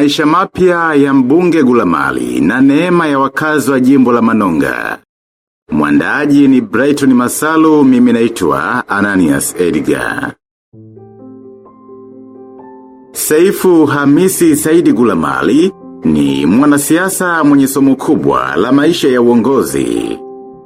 maisha mapya ya mbunge gulamali na neema ya wakazi wa jimbo la manonga. Mwandaaji ni Brighton Masalu mimi naitwa Ananias Edgar. Saifu Hamisi Saidi Gulamali ni mwanasiasa mwenye somo kubwa la maisha ya uongozi.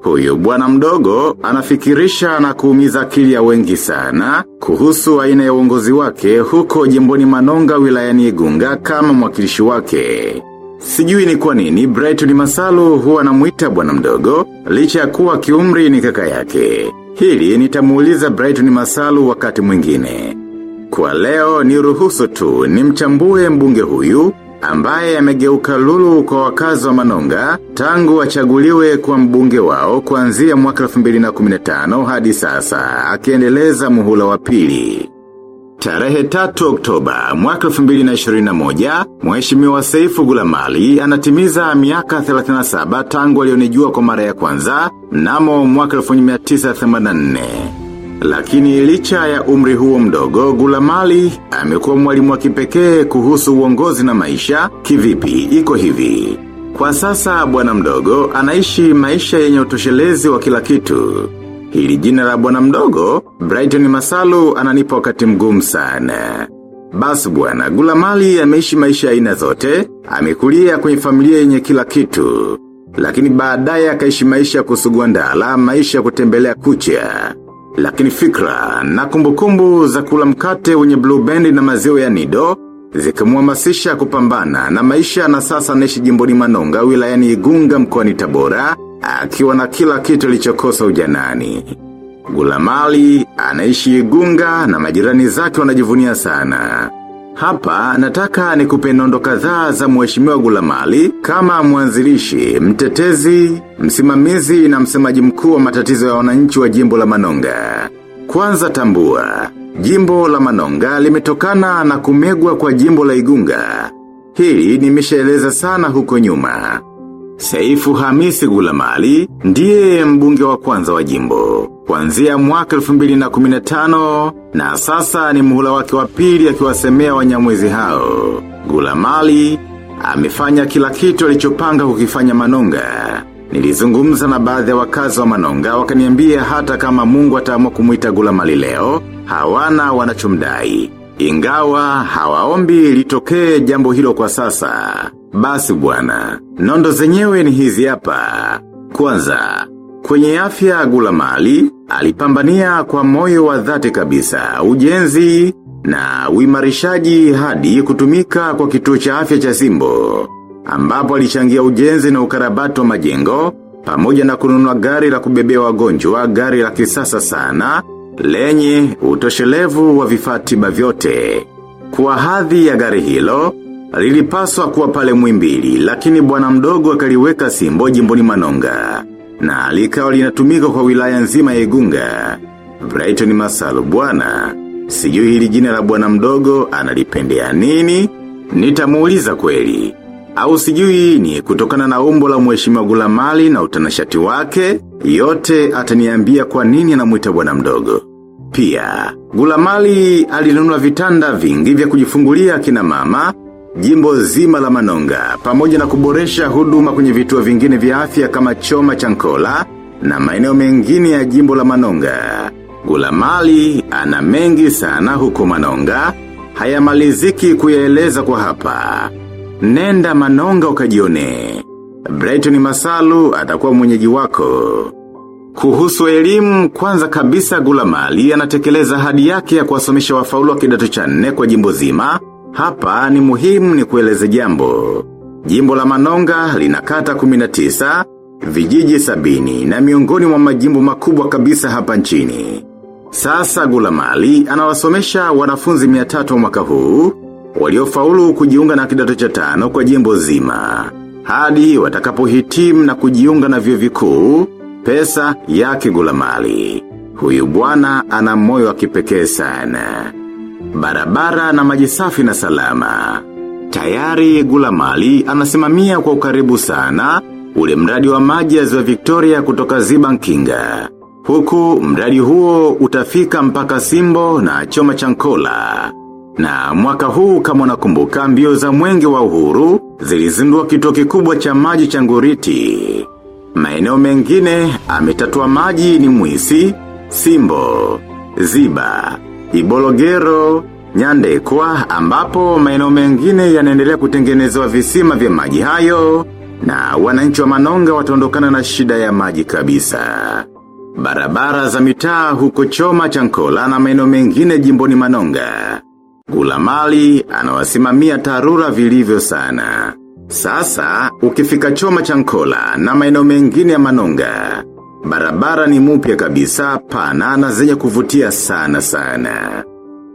Huyu bwana mdogo anafikirisha na kuumiza akili ya wengi sana kuhusu aina ya uongozi wake huko jimboni manonga wilayani igunga kama mwakilishi wake. Sijui ni kwa nini Brighton Masalu huwa anamuita bwana mdogo licha ya kuwa kiumri ni kaka yake. Hili nitamuuliza Brighton Masalu wakati mwingine. Kwa leo ni ruhusu tu ni mchambue mbunge huyu ambaye amegeuka lulu kwa wakazi wa manonga, tangu achaguliwe kwa mbunge wao kuanzia mwaka 2015 hadi sasa, akiendeleza muhula wa pili. Tarehe 3 Oktoba mwaka 2021, Mheshimiwa Seifu Gulamali anatimiza miaka 37 tangu alionijua kwa mara ya kwanza mnamo mwaka 1984. Lakini licha ya umri huo mdogo gulamali amekuwa mwalimu wa kipekee kuhusu uongozi na maisha kivipi iko hivi. Kwa sasa bwana mdogo anaishi maisha yenye utoshelezi wa kila kitu. Hili jina la bwana mdogo, Brighton Masalu ananipa wakati mgumu sana. Basi bwana gulamali ameishi maisha aina zote, amekulia kwenye familia yenye kila kitu. Lakini baadaye akaishi maisha kusugua ndala, maisha kutembelea kucha. Lakini fikra na kumbukumbu za kula mkate wenye blue band na maziwa ya nido, zikamhamasisha kupambana na maisha na sasa anaishi jimboni manonga wilayani igunga mkoani tabora, akiwa na kila kitu lichokosa ujanani. Gulamali, anaishi igunga na majirani zake wanajivunia sana. Hapa nataka nikupe nondo kadhaa za mheshimiwa Gulamali kama mwanzilishi, mtetezi, msimamizi na msemaji mkuu wa matatizo ya wananchi wa jimbo la Manonga. Kwanza tambua, jimbo la Manonga limetokana na kumegwa kwa jimbo la Igunga. Hili nimeshaeleza sana huko nyuma. Saifu Hamisi Gulamali ndiye mbunge wa kwanza wa jimbo. Kuanzia mwaka 2015 na sasa ni muhula wake wa pili akiwasemea wanyamwezi hao. Gulamali amefanya kila kitu alichopanga kukifanya Manonga. Nilizungumza na baadhi ya wakazi wa Manonga wakaniambia hata kama Mungu ataamua kumuita Gulamali leo, hawana wanachomdai. Ingawa hawaombi litokee jambo hilo kwa sasa. Basi bwana, nondo zenyewe ni hizi hapa. Kwanza, kwenye afya gula mali, alipambania kwa moyo wa dhati kabisa, ujenzi na uimarishaji hadi kutumika kwa kituo cha afya cha simbo. Ambapo alichangia ujenzi na ukarabati wa majengo, pamoja na kununua gari la kubebea wagonjwa, gari la kisasa sana, lenye utoshelevu wa vifaa tiba vyote. Kwa hadhi ya gari hilo, lilipaswa kuwa pale mwimbili, lakini bwana mdogo akaliweka simbo jimboni manonga. Na likawa linatumika kwa wilaya nzima ya igunga. Brighton Masalu bwana, sijui hili jina la bwana mdogo analipendea nini? Nitamuuliza kweli. Au sijui ni kutokana na umbo la mheshimiwa gulamali na utanashati wake, yote ataniambia kwa nini anamuita bwana mdogo. Pia, gulamali alinunua vitanda vingi vya kujifungulia kina mama, jimbo zima la manonga, pamoja na kuboresha huduma kwenye vituo vingine vya afya kama choma chankola na maeneo mengine ya jimbo la manonga. Gulamali ana mengi sana huko manonga, hayamaliziki kuyaeleza kwa hapa. Nenda manonga ukajione. Brighton Masalu atakuwa mwenyeji wako. Kuhusu elimu kwanza kabisa gula mali anatekeleza hadi yake ya kuwasomesha wafaulu wa kidato cha nne kwa jimbo zima. Hapa ni muhimu ni kueleze jambo. Jimbo la Manonga linakata 19, vijiji sabini na miongoni mwa majimbo makubwa kabisa hapa nchini. Sasa gulamali anawasomesha wanafunzi 300 mwaka huu, waliofaulu kujiunga na kidato cha tano kwa jimbo zima. Hadi watakapohitimu na kujiunga na vyuo vikuu, pesa yake gulamali. Huyu bwana ana moyo wa kipekee sana. Barabara na maji safi na salama. Tayari gulamali anasimamia kwa ukaribu sana ule mradi wa maji ya ziwa Victoria kutoka ziba nkinga. Huku mradi huo utafika mpaka simbo na choma chankola. Na mwaka huu kama unakumbuka mbio za mwenge wa uhuru zilizindua kituo kikubwa cha maji cha nguriti. Maeneo mengine ametatua maji ni mwisi, simbo, ziba, ibologero, nyandekwa ambapo maeneo mengine yanaendelea kutengenezwa visima vya maji hayo na wananchi wa manonga wataondokana na shida ya maji kabisa. Barabara za mitaa huko choma chankola na maeneo mengine jimboni manonga. Gulamali anawasimamia tarura vilivyo sana. Sasa, ukifika choma chankola na maeneo mengine ya manonga. Barabara ni mupya kabisa pana na zenye kuvutia sana sana.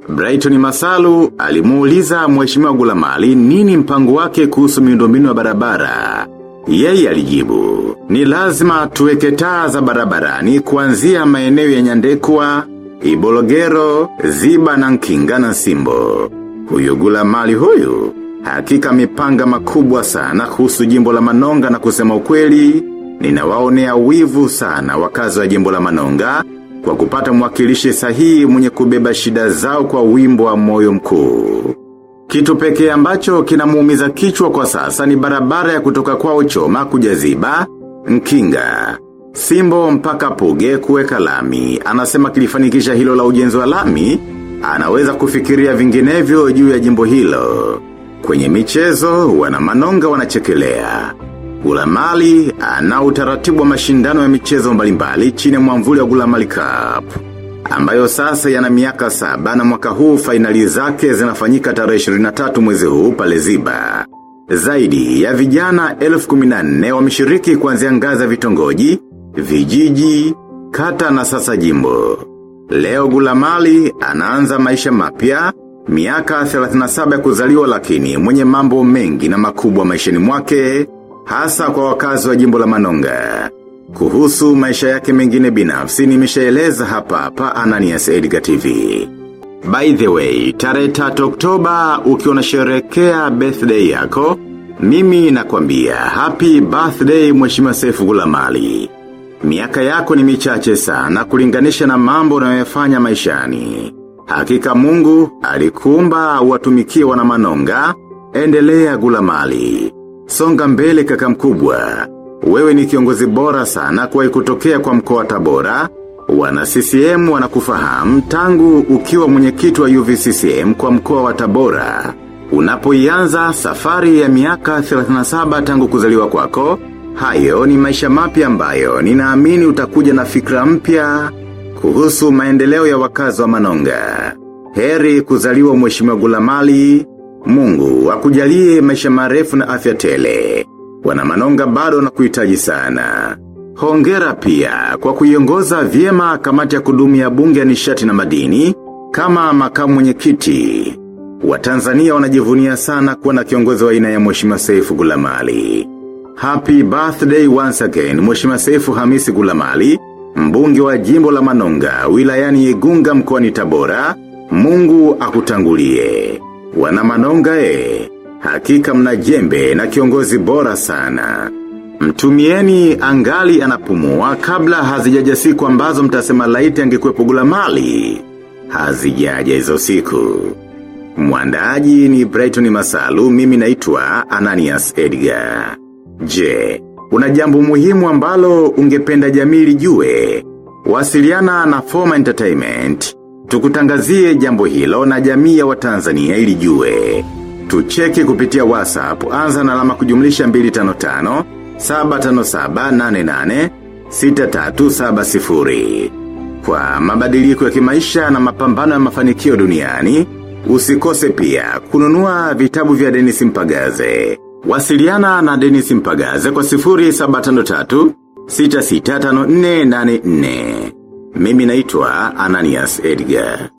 Brighton Masalu alimuuliza mheshimiwa Gulamali nini mpango wake kuhusu miundombinu ya barabara. Yeye alijibu, ni lazima tuweke taa za barabarani kuanzia maeneo ya nyandekwa, ibologero, ziba na nkinga na simbo. Huyu Gulamali huyu, hakika mipanga makubwa sana kuhusu jimbo la manonga na kusema ukweli, ninawaonea wivu sana wakazi wa jimbo la manonga, kwa kupata mwakilishi sahihi mwenye kubeba shida zao kwa wimbo wa moyo mkuu. Kitu pekee ambacho kinamuumiza kichwa kwa sasa ni barabara ya kutoka kwa uchoma kujaziba, nkinga. Simbo mpaka puge kuweka lami, anasema kilifanikisha hilo la ujenzi wa lami, anaweza kufikiria vinginevyo juu ya jimbo hilo. Kwenye michezo, wanamanonga wanachekelea. Gulamali ana utaratibu wa mashindano ya michezo mbalimbali chini ya mwamvuli wa Gulamali Cup. Ambayo sasa yana miaka saba na mwaka huu fainali zake zinafanyika tarehe 23 mwezi huu pale ziba. Zaidi ya vijana 1014 wameshiriki kuanzia ngazi ya vitongoji, vijiji, kata na sasa jimbo. Leo Gulamali anaanza maisha mapya miaka 37 ya kuzaliwa lakini mwenye mambo mengi na makubwa maishani mwake, hasa kwa wakazi wa jimbo la Manonga. Kuhusu maisha yake mengine binafsi nimeshaeleza hapa hapa Ananias Edgar TV. By the way, tarehe 3 Oktoba ukiwa unasherehekea birthday yako, mimi nakwambia happy birthday mheshimiwa Sefu Gulamali. Miaka yako ni michache sana kulinganisha na mambo unayoyafanya maishani. Hakika Mungu alikumba watumikiwa na manonga, endelea Gulamali. Songa mbele kaka mkubwa. Wewe ni kiongozi bora sana kwa kutokea kwa mkoa tabora. Wana CCM wanakufahamu tangu ukiwa mwenyekiti wa UVCCM kwa mkoa wa tabora. Unapoianza safari ya miaka 37 tangu kuzaliwa kwako, hayo ni maisha mapya ambayo ninaamini utakuja na fikra mpya kuhusu maendeleo ya wakazi wa manonga. Heri kuzaliwa mheshimiwa Gulamali, Mungu akujalie maisha marefu na afya tele. Wanamanonga bado na kuitaji sana. Hongera pia kwa kuiongoza vyema kamati ya kudumu ya bunge ya nishati na madini kama makamu mwenyekiti. Watanzania wanajivunia sana kuwa na kiongozi wa aina ya Mheshimiwa Seifu Gulamali. Happy birthday once again Mheshimiwa Seifu Hamisi Gulamali, mbunge wa jimbo la Manonga, wilayani Igunga mkoani Tabora. Mungu akutangulie. Wana Manonga e, hakika mna jembe na kiongozi bora sana. Mtumieni angali anapumua kabla hazijaja siku ambazo mtasema laiti gula mali. Hazijaja hizo siku. Mwandaaji ni Brighton Masalu, mimi naitwa Ananias Edgar. Je, una jambo muhimu ambalo ungependa jamii lijue? Wasiliana na Forma Entertainment. Tukutangazie jambo hilo na jamii ya Watanzania ilijue. Tucheki kupitia WhatsApp, anza na alama kujumlisha 255 75788 6370. Kwa mabadiliko ya kimaisha na mapambano ya mafanikio duniani, usikose pia kununua vitabu vya Dennis Mpagaze. Wasiliana na Dennis Mpagaze kwa 0753 665484. Mimi naitwa Ananias Edgar.